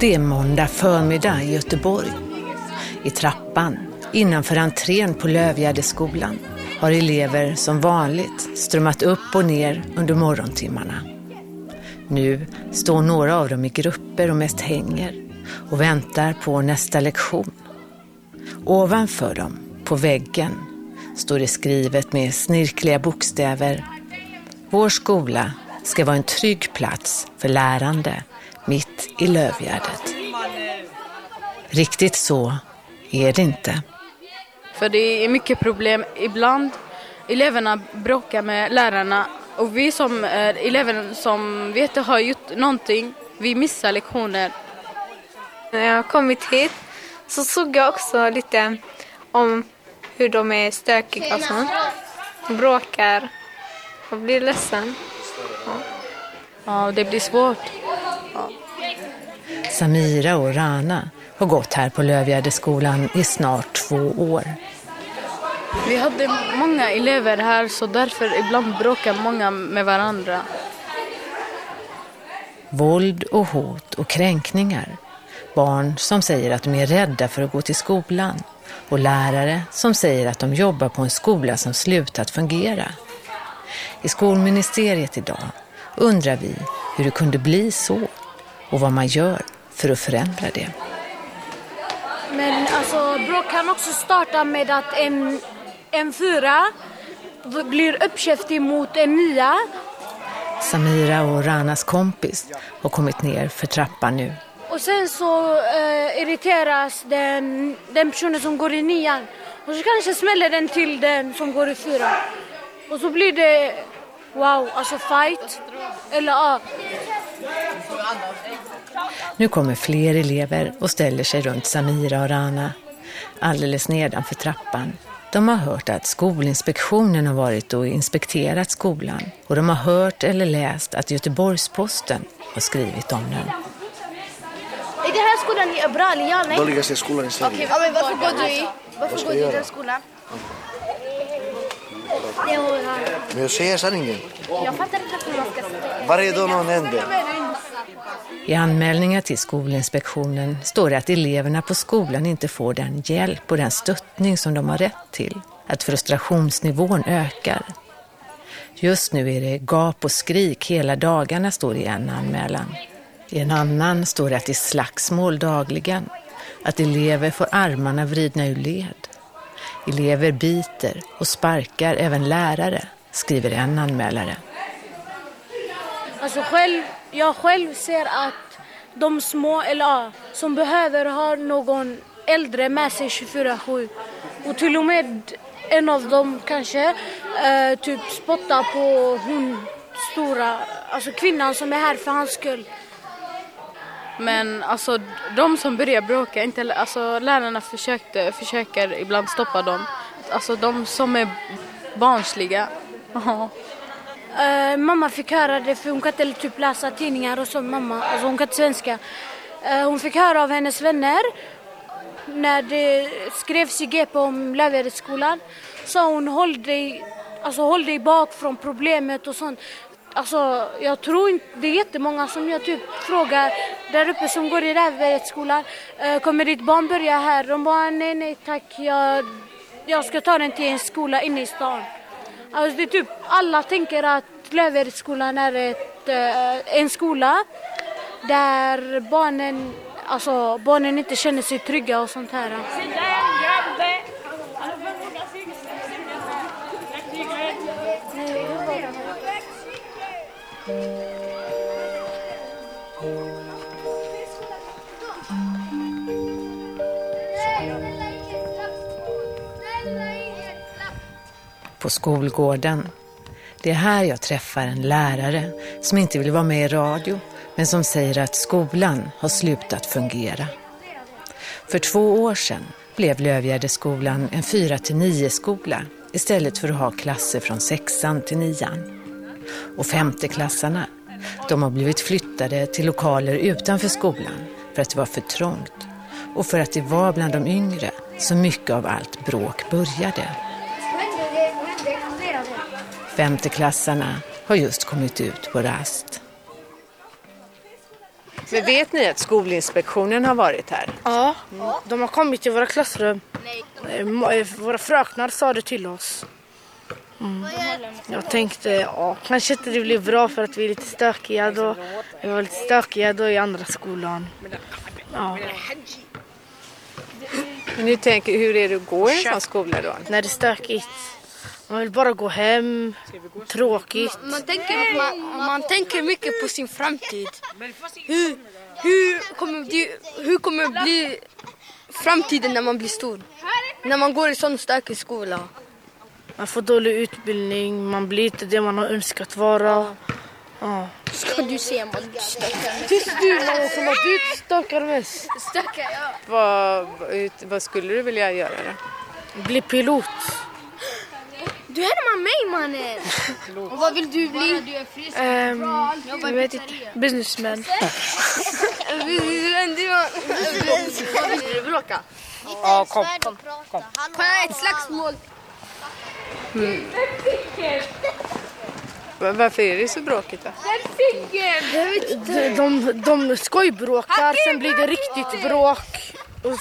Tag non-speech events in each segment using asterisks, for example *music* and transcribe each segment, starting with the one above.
Det är måndag förmiddag i Göteborg. I trappan, innanför entrén på Lövgärdeskolan, har elever som vanligt strömmat upp och ner under morgontimmarna. Nu står några av dem i grupper och mest hänger och väntar på nästa lektion. Ovanför dem, på väggen, står det skrivet med snirkliga bokstäver Vår skola ska vara en trygg plats för lärande mitt i Lövgärdet. Riktigt så är det inte. För det är mycket problem. Ibland eleverna bråkar med lärarna och vi som är elever som vi inte har gjort någonting, vi missar lektioner. När jag kommit hit så såg jag också lite om hur de är stökiga och sånt. Bråkar och blir ledsen. Ja, ja det blir svårt. Samira och Rana har gått här på Lövgärdeskolan i snart två år. Vi hade många elever här så därför ibland bråkar många med varandra. Våld och hot och kränkningar. Barn som säger att de är rädda för att gå till skolan. Och lärare som säger att de jobbar på en skola som slutat fungera. I skolministeriet idag undrar vi hur det kunde bli så och vad man gör för att förändra det. Men alltså bråk kan också starta med att en, en fyra blir uppkäftig mot en nia. Samira och Ranas kompis har kommit ner för trappan nu. Och sen så eh, irriteras den, den personen som går i nian. Och så kanske smäller den till den som går i fyra. Och så blir det wow, alltså fight. Eller ja. Nu kommer fler elever och ställer sig runt Samira och Rana. Alldeles nedanför trappan. De har hört att Skolinspektionen har varit och inspekterat skolan. Och de har hört eller läst att Göteborgs-Posten har skrivit om den. Är det här skolan i Abrali? Ja, nej? Dåligaste skolan i Sverige. Okej, ja, men varför går du i? Varför går du i den skolan? Men jag säger sanningen. Jag fattar inte hur man ska säga. Varje dag någon händer. I anmälningar till Skolinspektionen står det att eleverna på skolan inte får den hjälp och den stöttning som de har rätt till. Att frustrationsnivån ökar. Just nu är det gap och skrik hela dagarna, står det i en anmälan. I en annan står det att det är slagsmål dagligen. Att elever får armarna vridna ur led. Elever biter och sparkar även lärare, skriver en anmälare. Alltså själv, jag själv ser att de små, eller ja, som behöver ha någon äldre med sig 24-7. Och till och med en av dem kanske eh, typ spottar på hon stora, alltså kvinnan som är här för hans skull. Men alltså de som börjar bråka, inte, alltså lärarna försökte, försöker ibland stoppa dem. Alltså de som är barnsliga. *laughs* Uh, mamma fick höra det för hon kan inte typ läsa tidningar och så mamma, alltså hon kan inte svenska. Uh, hon fick höra av hennes vänner när det skrevs i GP om Lövgärdeskolan. Sa hon håll dig, alltså håll dig bak från problemet och sånt. Alltså, jag tror inte, det är jättemånga som jag typ frågar där uppe som går i Rävbergsskolan. Uh, eh, kommer ditt barn börja här? De bara nej, nej tack, jag, jag ska ta den till en skola inne i stan. Alltså, det är typ, alla tänker att Lövbergsskolan är ett, eh, en skola där barnen, alltså, barnen inte känner sig trygga och sånt här. På skolgården. Det är här jag träffar en lärare som inte vill vara med i radio men som säger att skolan har slutat fungera. För två år sedan blev Lövgärdeskolan en 4-9-skola istället för att ha klasser från sexan till nian. Och femteklassarna, de har blivit flyttade till lokaler utanför skolan för att det var för trångt och för att det var bland de yngre som mycket av allt bråk började. Femteklassarna har just kommit ut på rast. Men vet ni att Skolinspektionen har varit här? Ja, de har kommit till våra klassrum. Eh, eh, Våra fröknar sa det till oss. Mm. Jag tänkte, ja, kanske inte det blir bra för att vi är lite stökiga då. Vi var lite stökiga då i andra skolan. Ja. Men ni tänker, hur är det att gå i en sån skola då? När det är stökigt. Man vill bara gå hem. Tråkigt. Man tänker, man, man tänker mycket på sin framtid. Hur, hur, kommer det, hur kommer det bli framtiden när man blir stor? När man går i sån stökig skola. Man får dålig utbildning. Man blir inte det man har önskat vara. Ja. Ska du se man stökar Tyst du mamma som att du stökar mest. Stökar ja. Vad, vad skulle du vilja göra då? Bli pilot. Du härmar mig mannen. Och vad vill du bli? Um, jag vet inte. Businessman. Vill du bråka? Ja, kom. Kom, kom. Kan jag ett slagsmål? Va- Varför är det så bråkigt då? De, de, de skojbråkar, sen blir det riktigt bråk. Och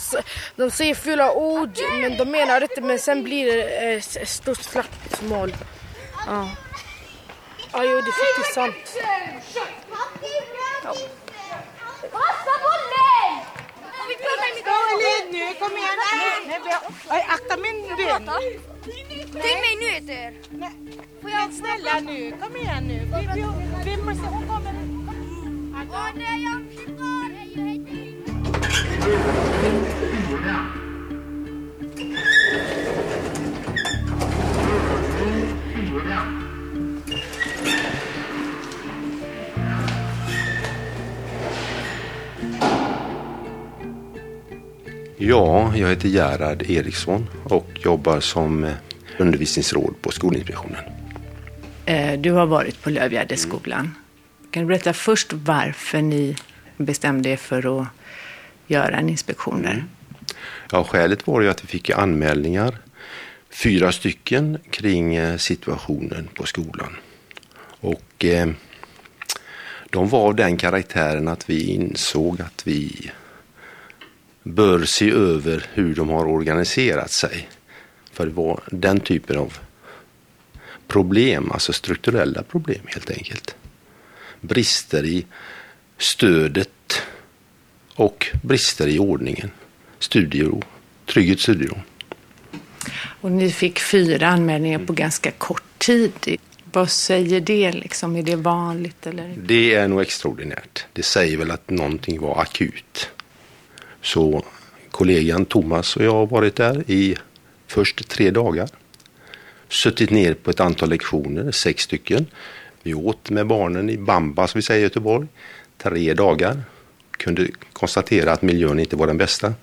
de säger fula ord, men de menar inte. Men sen blir det eh, stort slagsmål. Ja. Ja, jo, det är faktiskt sant. Passa bollen! nu, kom igen. Oj, akta min vän. Tänk mig nyheter. Får jag Snälla nu, kom igen nu. Vi, vi, vi måste, hon kommer. Ja, jag heter Gerhard Eriksson och jobbar som eh, undervisningsråd på Skolinspektionen. Eh, Du har varit på Lövgärdeskolan. Kan du berätta först varför ni bestämde er för att göra en inspektion där? Ja, skälet var ju att vi fick anmälningar, fyra stycken, kring eh, situationen på skolan. Och eh, de var av den karaktären att vi insåg att vi bör se över hur de har organiserat sig. För det var den typen av problem, alltså strukturella problem helt enkelt. Brister i stödet och brister i ordningen. Studiero, trygghet studiero. Och ni fick fyra anmälningar på ganska kort tid. Vad säger det? Liksom? Är det vanligt? Eller? Det är nog extraordinärt. Det säger väl att någonting var akut. Så kollegan Thomas och jag har varit där i först tre dagar. Suttit ner på ett antal lektioner, sex stycken. Vi åt med barnen i Bamba som vi säger i Göteborg. Tre dagar. Kunde konstatera att miljön inte var den bästa.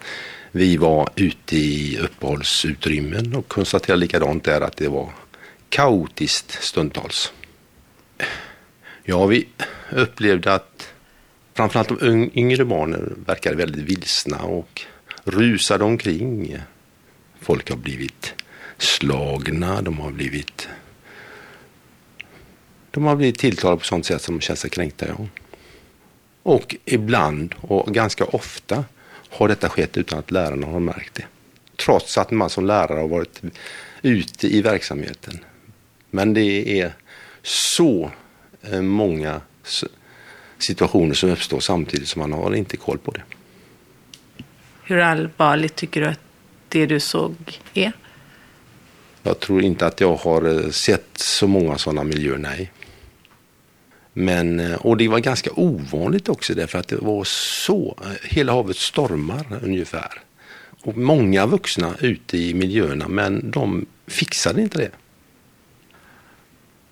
Vi var ute i uppehållsutrymmen och konstaterade likadant där att det var kaotiskt stundtals. Ja, vi upplevde att framförallt de yngre barnen verkade väldigt vilsna och rusade omkring. Folk har blivit slagna, de har blivit de har blivit tilltalade på sånt sätt som de känner sig kränkta. Ja. Och ibland och ganska ofta har detta skett utan att lärarna har märkt det. Trots att man som lärare har varit ute i verksamheten. Men det är så eh, många situationer som uppstår samtidigt som man har inte koll på det. Hur allvarligt tycker du att det du såg är? Jag tror inte att jag har eh, sett så många sådana miljöer, nej. Men, eh, och det var ganska ovanligt också därför att det var så, eh, hela havet stormar ungefär. Och många vuxna ute i miljöerna men de fixade inte det.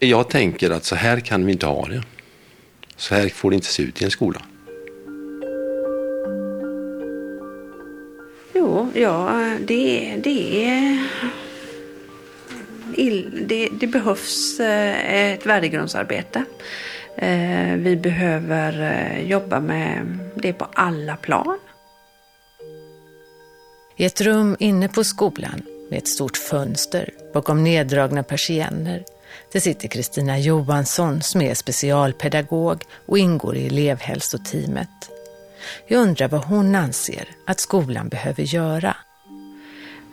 Jag tänker att så här kan vi inte ha det. Så här får det inte se ut i en skola. Jo, ja, det, det är... ill- Det, det behövs eh, ett värdegrundsarbete. Eh, Vi behöver eh, jobba med det på alla plan. I ett rum inne på skolan med ett stort fönster bakom neddragna persienner det sitter Kristina Johansson som är specialpedagog och ingår i elevhälsoteamet. Jag undrar vad hon anser att skolan behöver göra.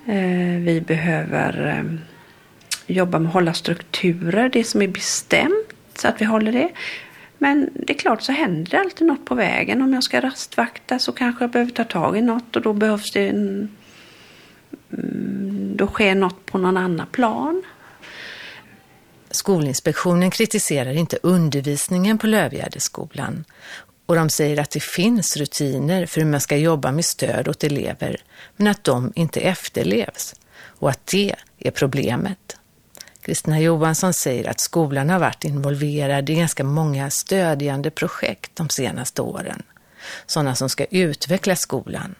Eh, vi behöver eh, jobba med att hålla strukturer, det som är bestämt, så att vi håller det. Men det är klart så händer det alltid något på vägen. Om jag ska rastvakta så kanske jag behöver ta tag i något och då behövs det en... Mm, då sker något på någon annan plan. Skolinspektionen kritiserar inte undervisningen på Lövgärdeskolan och de säger att det finns rutiner för hur man ska jobba med stöd åt elever men att de inte efterlevs och att det är problemet. Kristina Johansson säger att skolan har varit involverad i ganska många stödjande projekt de senaste åren. Sådana som ska utveckla skolan.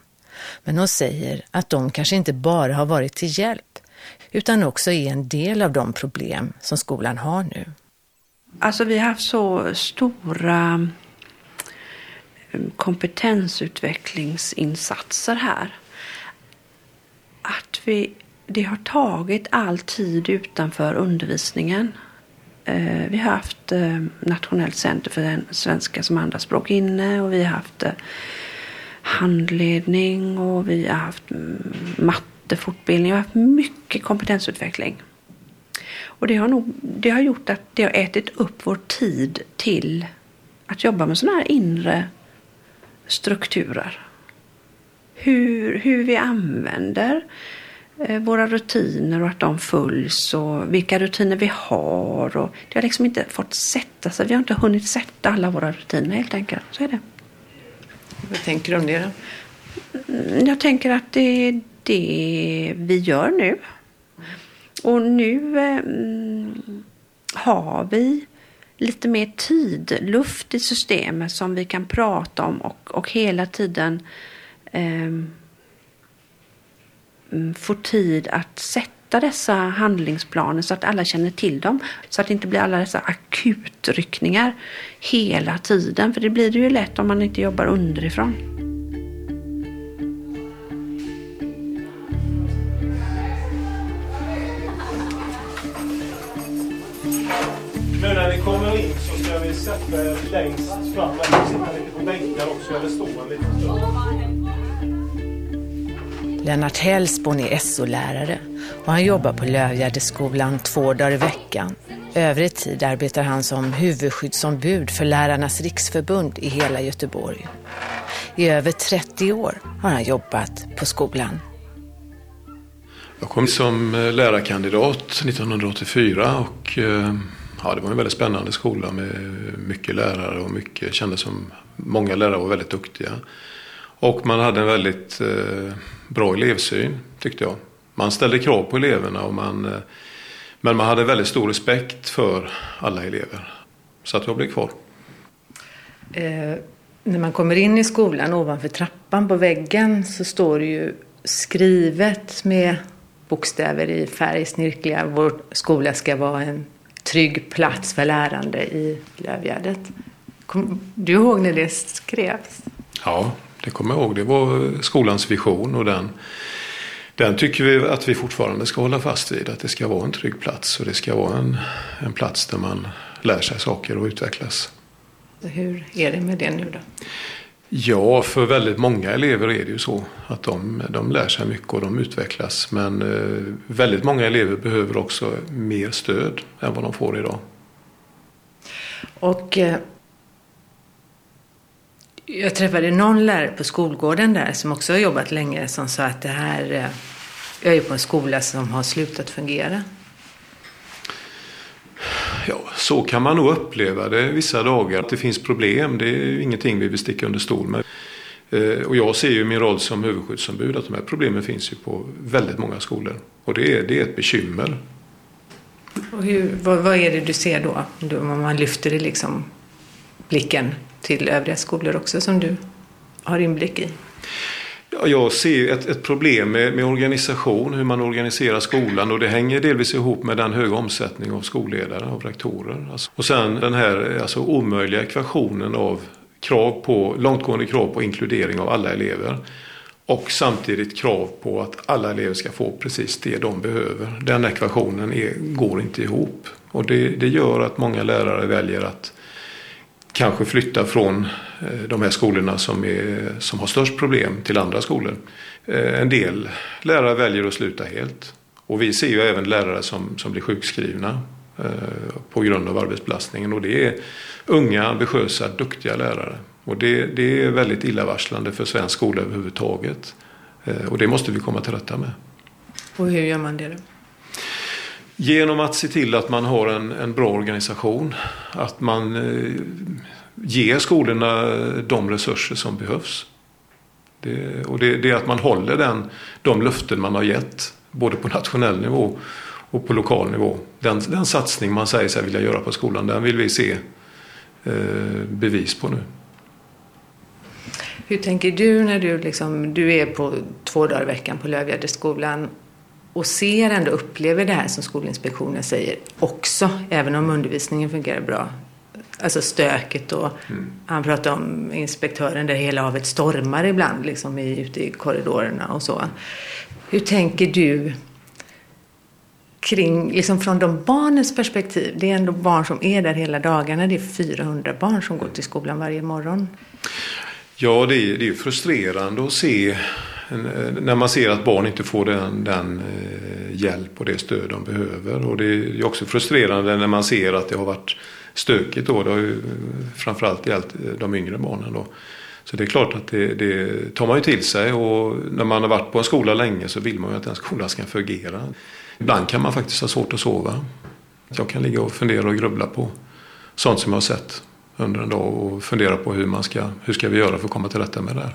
Men hon säger att de kanske inte bara har varit till hjälp utan också är en del av de problem som skolan har nu. Alltså vi har haft så stora eh, kompetensutvecklingsinsatser här. Att vi det har tagit all tid utanför undervisningen. Eh, vi har haft eh, Nationellt center för svenska som andraspråk inne och vi har haft handledning och vi har haft mm, matte mattefortbildning. Vi har haft mycket kompetensutveckling. Och det har, nog, det har gjort att det har ätit upp vår tid till att jobba med sådana här inre strukturer. Hur, hur vi använder Eh, våra rutiner och att de följs och vilka rutiner vi har. Och det har liksom inte fått sätta sig. Vi har inte hunnit sätta alla våra rutiner helt enkelt. Så är det. Vad tänker du om det då? Jag tänker att det är det vi gör nu. Och nu eh, har vi lite mer tid, luft i systemet som vi kan prata om och, och hela tiden eh, få tid att sätta dessa handlingsplaner så att alla känner till dem. Så att det inte blir alla dessa akutryckningar hela tiden. För det blir det ju lätt om man inte jobbar underifrån. Längst fram. Vi sitta lite på bänkar också, eller stå en liten stund. Lennart Hellsborn är SO-lärare och han jobbar på Lövgärdeskolan två dagar i veckan. Övrig tid arbetar han som huvudskyddsombud för Lärarnas riksförbund i hela Göteborg. I över 30 år har han jobbat på skolan. Jag kom som eh, lärarkandidat 1984 och eh, ja, det var en väldigt spännande skola med mycket lärare och mycket kändes som många lärare var väldigt duktiga. Och man hade en väldigt eh, bra elevsyn tyckte jag. Man ställde krav på eleverna och man, eh, men man hade väldigt stor respekt för alla elever. Så att jag blev kvar. Eh, när man kommer in i skolan ovanför trappan på väggen så står det ju skrivet med bokstäver i färg, snirkliga. Vår skola ska vara en trygg plats för lärande i Lövgärdet. Kommer du ihåg när det skrevs? Ja, det kommer jag ihåg. Det var skolans vision och den, den tycker vi att vi fortfarande ska hålla fast vid. Att det ska vara en trygg plats och det ska vara en, en plats där man lär sig saker och utvecklas. Hur är det med det nu då? Ja, för väldigt många elever är det ju så att de, de lär sig mycket och de utvecklas. Men eh, väldigt många elever behöver också mer stöd än vad de får idag. Och eh, jag träffade någon lärare på skolgården där som också har jobbat länge som sa att det här, eh, jag är på en skola som har slutat fungera. Så kan man nog uppleva det vissa dagar. Att det finns problem, det är ingenting vi vill sticka under stol med. Eh, och jag ser ju min roll som huvudskyddsombud att de här problemen finns ju på väldigt många skolor. Och det är, det är ett bekymmer. Och hur, vad, vad är det du ser då? Om man lyfter det liksom blicken till övriga skolor också som du har inblick i? Ja, jag ser ett, ett problem med, med, organisation, hur man organiserar skolan och det hänger delvis ihop med den höga omsättningen av skolledare och rektorer. Alltså, och sen den här alltså, omöjliga ekvationen av krav på, långtgående krav på inkludering av alla elever Och samtidigt krav på att alla elever ska få precis det de behöver. Den ekvationen är, går inte ihop. Och det, det gör att många lärare väljer att kanske flytta från eh, de här skolorna som, är, som har störst problem till andra skolor. Eh, en del lärare väljer att sluta helt. Och vi ser ju även lärare som, som blir sjukskrivna eh, på grund av arbetsbelastningen. Och det är unga, ambitiösa, duktiga lärare. Och det, det är väldigt illavarslande för svensk skola överhuvudtaget. Och det måste vi komma till rätta med. Och hur gör man det då? Genom att se till att man har en, en bra organisation. Att man eh, ger skolorna de resurser som behövs. Det, och det, det, är att man håller den, de löften man har gett. Både på nationell nivå och på lokal nivå. Den, den satsning man säger sig vilja göra på skolan, den vill vi se eh, bevis på nu. Hur tänker du när du, liksom, du är på två dagar i veckan på Lövgärdeskolan och ser ändå, upplever det här som Skolinspektionen säger också, även om undervisningen fungerar bra. Alltså stöket och mm. han pratar om inspektören där hela havet stormar ibland liksom i, ute i korridorerna och så. Hur tänker du kring, liksom från de barnens perspektiv? Det är ändå barn som är där hela dagarna. Det är 400 barn som går till skolan varje morgon. Ja, det är, det är frustrerande att se eh, när man ser att barn inte får den, den eh, hjälp och det stöd de behöver. Och det är också frustrerande när man ser att det har varit stökigt. Då. Det har ju eh, framförallt gällt de yngre barnen. Då. Så det är klart att det, det, tar man ju till sig och när man har varit på en skola länge så vill man ju att den skolan ska fungera. Ibland kan man faktiskt ha svårt att sova. Jag kan ligga och fundera och grubbla på sånt som jag har sett under en dag och fundera på hur, man ska, hur ska vi göra för att komma till rätta med det här.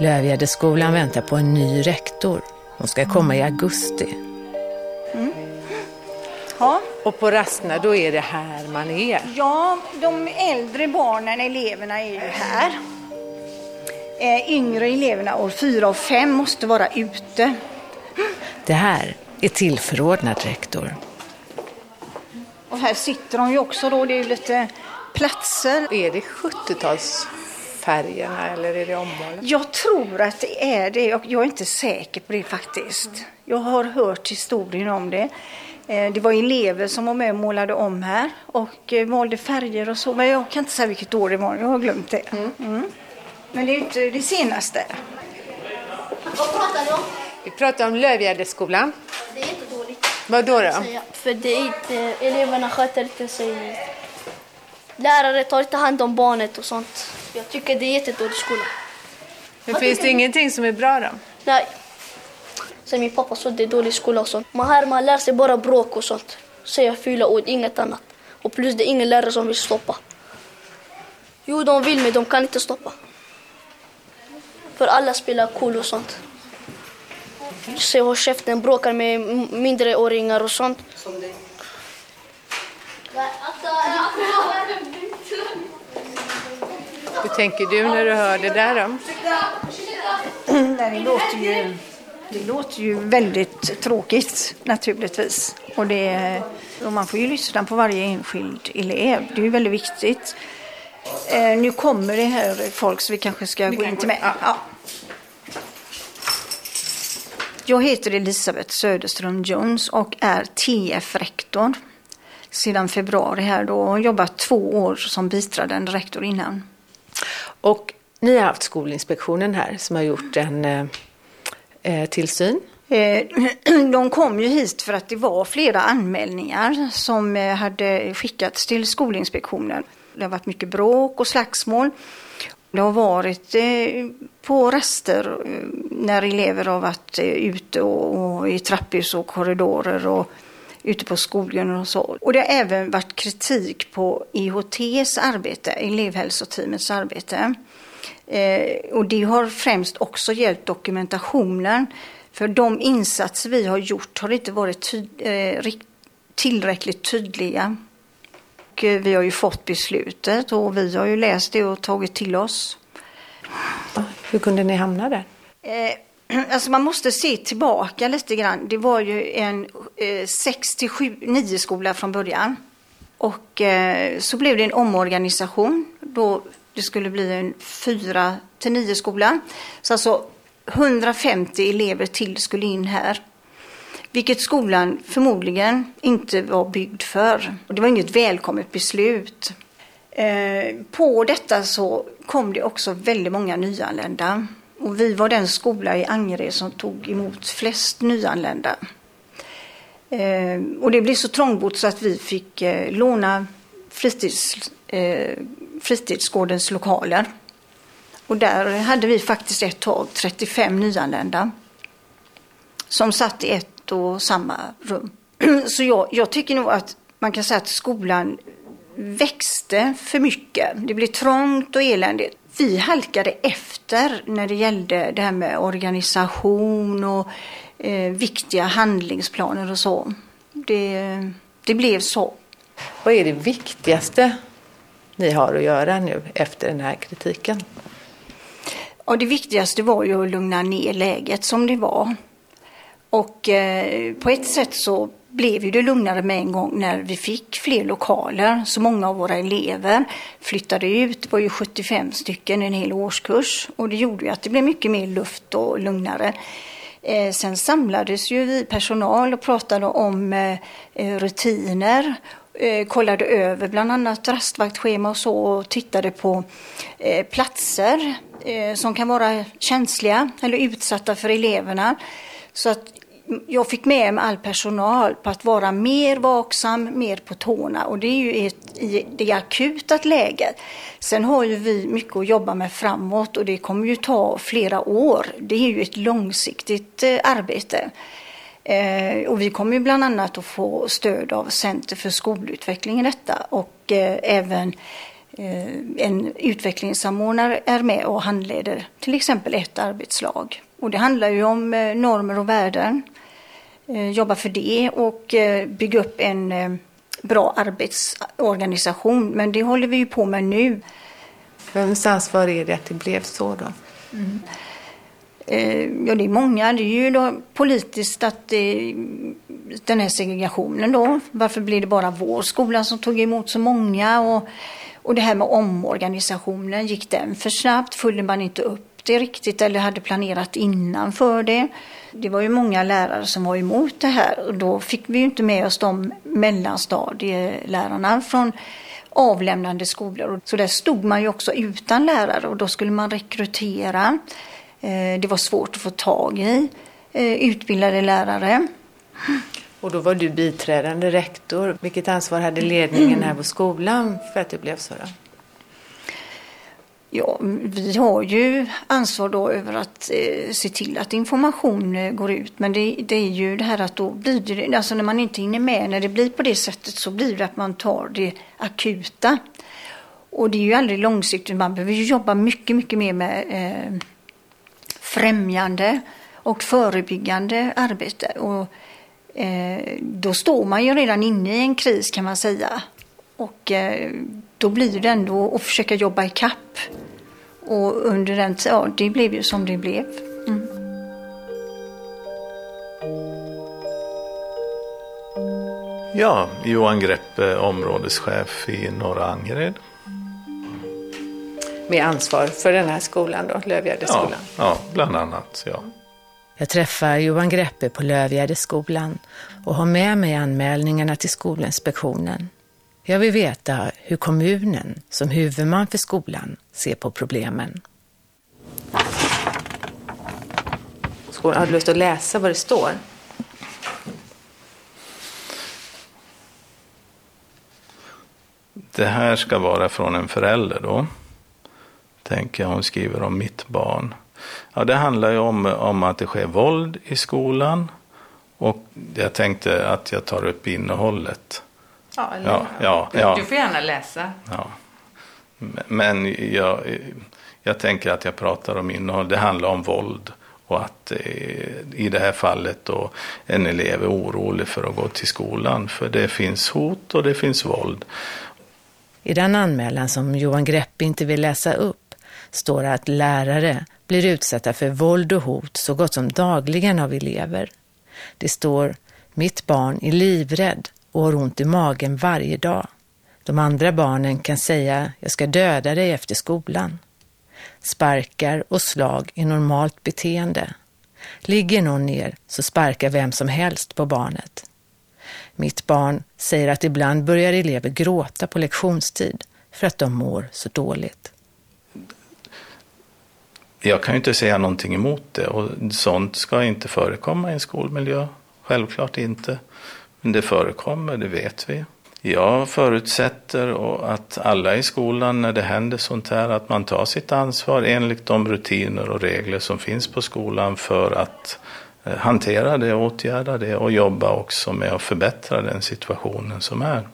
Lövgärdeskolan väntar på en ny rektor. Hon ska komma i augusti. Mm. Ja. Och på rasterna, då är det här man är? Ja, de äldre barnen, eleverna, är ju här. Eh, yngre eleverna, år fyra och fem, måste vara ute. Det här är tillförordnad rektor. Och här sitter de ju också då, det är ju lite platser. Är det 70-tals färgerna eller är det ommålat? Jag tror att det är det. Jag är inte säker på det faktiskt. Jag har hört historien om det. Eh, det var elever som var med och målade om här och eh, valde färger och så. Men jag kan inte säga vilket år det var. Jag har glömt det. Mm. Mm. Men det är inte det senaste. Vad pratar du om? Vi pratar om Lövgärdeskolan. Det är jättedåligt. Vad då? då? För det är inte, eleverna sköter inte sig. Lärare tar inte hand om barnet och sånt. Jag tycker det är jättedålig skola. Men finns det ingenting som är bra då? Nej. Sen min pappa sa att det är dålig skola och sånt. Man, här, man lär sig bara bråk och sånt. Säga fula ord, inget annat. Och plus det är ingen lärare som vill stoppa. Jo, de vill men de kan inte stoppa. För alla spelar cool och sånt. Så håll käften, bråkar med mindreåringar och sånt. Som dig. Hur tänker du när du hör det där då? det, låter ju, det låter ju väldigt tråkigt naturligtvis. Och, det, och man får ju lyssna på varje enskild elev. Det är ju väldigt viktigt. Eh, nu kommer det här folk så vi kanske ska vi gå in till mig. Ja. Jag heter Elisabeth Söderström Jones och är TF-rektor sedan februari här då och jobbat två år som biträdande rektor innan. Och ni har haft Skolinspektionen här som har gjort en eh, eh tillsyn. Eh, *clears throat* de kom ju hit för att det var flera anmälningar som eh, hade skickats till Skolinspektionen. Det har varit mycket bråk och slagsmål. Det har varit på raster när elever har varit eh, ute och i trapphus och korridorer och ute på skolgården och så. Och det har även varit kritik på IHTs arbete, elevhälsoteamets arbete. Eh, och det har främst också gällt dokumentationen. För de insatser vi har gjort har inte varit ty eh, tillräckligt tydliga. Och eh, vi har ju fått beslutet och vi har ju läst det och tagit till oss. Hur kunde ni hamna där? Eh, *clears throat* Alltså man måste se tillbaka lite grann. Det var ju en eh, 6 till 7, 9 skola från början. Och eh, så blev det en omorganisation då det skulle bli en fyra till nio skola. Så alltså 150 elever till skulle in här. Vilket skolan förmodligen inte var byggd för. Och det var inget välkommet beslut. Eh, på detta så kom det också väldigt många nyanlända. Och vi var den skola i Angered som tog emot flest nyanlända. Eh, och det blev så trångbott så att vi fick eh, låna fritids, eh, fritidsgårdens lokaler. Och där hade vi faktiskt ett tag 35 nyanlända som satt i ett och samma rum. *clears throat* Så jag, jag tycker nog att man kan säga att skolan växte för mycket. Det blev trångt och eländigt. Vi halkade efter när det gällde det här med organisation och eh, viktiga handlingsplaner och så. Det, det blev så. Vad är det viktigaste ni har att göra nu efter den här kritiken? Ja, det viktigaste var ju att lugna ner läget som det var. Och eh, på ett sätt så blev ju det lugnare med en gång när vi fick fler lokaler. Så många av våra elever flyttade ut. Det var ju 75 stycken, en hel årskurs. Och det gjorde ju att det blev mycket mer luft och lugnare. Eh, sen samlades ju vi personal och pratade om eh, eh rutiner eh, kollade över bland annat rastvaktschema och så och tittade på eh, platser eh, som kan vara känsliga eller utsatta för eleverna. Så att jag fick med mig all personal på att vara mer vaksam, mer på tårna och det är ju ett, i det akuta läget. Sen har ju vi mycket att jobba med framåt och det kommer ju ta flera år. Det är ju ett långsiktigt eh, arbete. Eh, och vi kommer ju bland annat att få stöd av Center för skolutveckling i detta och eh, även en utvecklingssamordnare är med och handleder till exempel ett arbetslag. Och det handlar ju om normer och värden jobba för det och eh, bygga upp en eh, bra arbetsorganisation. Men det håller vi ju på med nu. Vems ansvar är det att det blev så då? Mm. Ja, det är många. Det är ju då politiskt att det, den här segregationen då. Varför blir det bara vår skola som tog emot så många? Och, och det här med omorganisationen, gick den för snabbt? Följde man inte upp det riktigt eller hade planerat innan för det? Det var ju många lärare som var emot det här och då fick vi ju inte med oss de mellanstadielärarna från avlämnande skolor. Så där stod man ju också utan lärare och då skulle man rekrytera. Eh, det var svårt att få tag i eh, utbildade lärare. Och då var du biträdande rektor. Vilket ansvar hade ledningen här på skolan för att det blev så? Då? Ja, vi har ju ansvar då över att eh, se till att information eh, går ut. Men det, det, är ju det här att då blir det, alltså när man inte hinner med, när det blir på det sättet så blir det att man tar det akuta. Och det är ju aldrig långsiktigt, man behöver ju jobba mycket, mycket mer med eh, främjande och förebyggande arbete. Och, eh, då står man ju redan inne i en kris kan man säga. Och eh, då blir det ändå att försöka jobba i kapp. Och under den ja, det blev ju som det blev. Mm. Ja, Johan Greppe, områdeschef i Norra Angered. Med ansvar för den här skolan då, Lövgärdeskolan? Ja, ja, bland annat. Ja. Jag träffar Johan Greppe på Lövgärdeskolan och har med mig anmälningarna till Skolinspektionen. Jag vill veta hur kommunen som huvudman för skolan ser på problemen. Har du lust att läsa vad det står? Det här ska vara från en förälder då. Tänker jag, hon skriver om mitt barn. Ja, det handlar ju om, om att det sker våld i skolan. Och jag tänkte att jag tar upp innehållet. Ja, eller, ja, ja, ja, Du får gärna läsa. Ja. Men jag, jag tänker att jag pratar om innehåll. Det handlar om våld. Och att eh, i det här fallet då en elev är orolig för att gå till skolan. För det finns hot och det finns våld. I den anmälan som Johan Grepp inte vill läsa upp står det att lärare blir utsatta för våld och hot så gott som dagligen av elever. Det står Mitt barn är livrädd och har ont i magen varje dag. De andra barnen kan säga jag ska döda dig efter skolan. Sparkar och slag är normalt beteende. Ligger någon ner så sparkar vem som helst på barnet. Mitt barn säger att ibland börjar elever gråta på lektionstid för att de mår så dåligt. Jag kan ju inte säga någonting emot det och sånt ska inte förekomma i en skolmiljö. Självklart inte. Men det förekommer, det vet vi. Jag förutsätter att alla i skolan när det händer sånt här att man tar sitt ansvar enligt de rutiner och regler som finns på skolan för att eh, hantera det, åtgärda det och jobba också med att förbättra den situationen som är.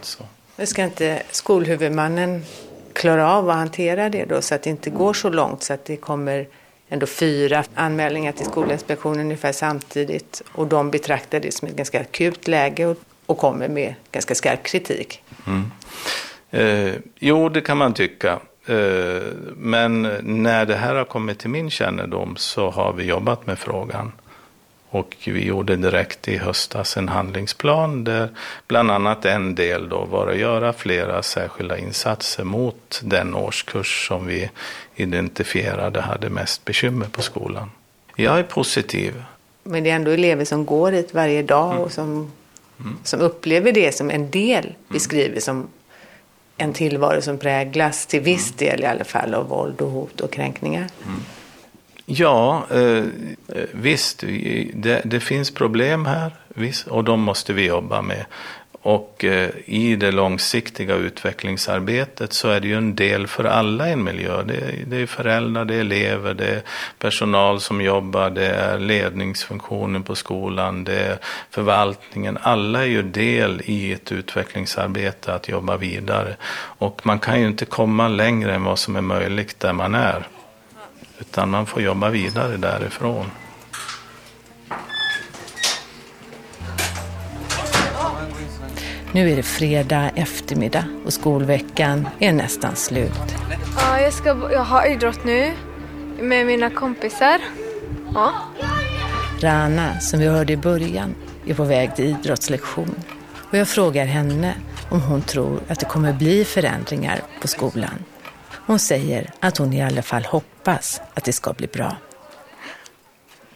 Så. Men ska inte skolhuvudmannen klara av att hantera det då så att det inte går så långt så att det kommer ändå fyra anmälningar till Skolinspektionen ungefär samtidigt och de betraktar det som ett ganska akut läge och, och kommer med ganska skarp kritik. Mm. Eh, jo, det kan man tycka. Eh, men när det här har kommit till min kännedom så har vi jobbat med frågan. Och vi gjorde direkt i höstas en handlingsplan där bland annat en del då var att göra flera särskilda insatser mot den årskurs som vi identifierade hade mest bekymmer på skolan. Jag är positiv. Men det är ändå elever som går hit varje dag mm. och som, mm. som upplever det som en del, mm. beskriver som en tillvaro som präglas till viss mm. del i alla fall av våld och hot och kränkningar. Mm. Ja, eh, visst, det, det, finns problem här visst, och de måste vi jobba med. Och eh, i det långsiktiga utvecklingsarbetet så är det ju en del för alla i en miljö. Det, det är föräldrar, det är elever, det är personal som jobbar, det är ledningsfunktionen på skolan, det är förvaltningen. Alla är ju del i ett utvecklingsarbete att jobba vidare. Och man kan ju inte komma längre än vad som är möjligt där man är. Utan man får jobba vidare därifrån. Nu är det fredag eftermiddag och skolveckan är nästan slut. Ja, jag, ska, jag har idrott nu med mina kompisar. Ja. Rana, som vi hörde i början, är på väg till idrottslektion. Och jag frågar henne om hon tror att det kommer bli förändringar på skolan. Hon säger att hon i alla fall hoppas att det ska bli bra.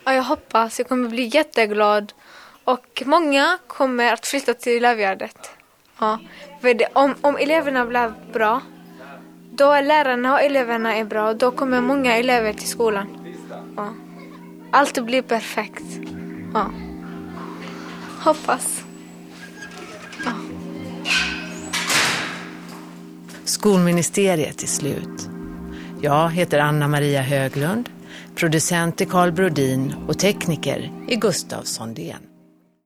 Ja, jag hoppas. Jag kommer bli jätteglad. Och många kommer att flytta till Lövgärdet. Ja, för det, om, om eleverna blir bra, då är lärarna och eleverna är bra, då kommer många elever till skolan. Ja. Allt blir perfekt. Ja. Hoppas. Skolministeriet är slut. Jag heter Anna Maria Höglund, producent är Karl Brodin och tekniker är Gustav Sondén.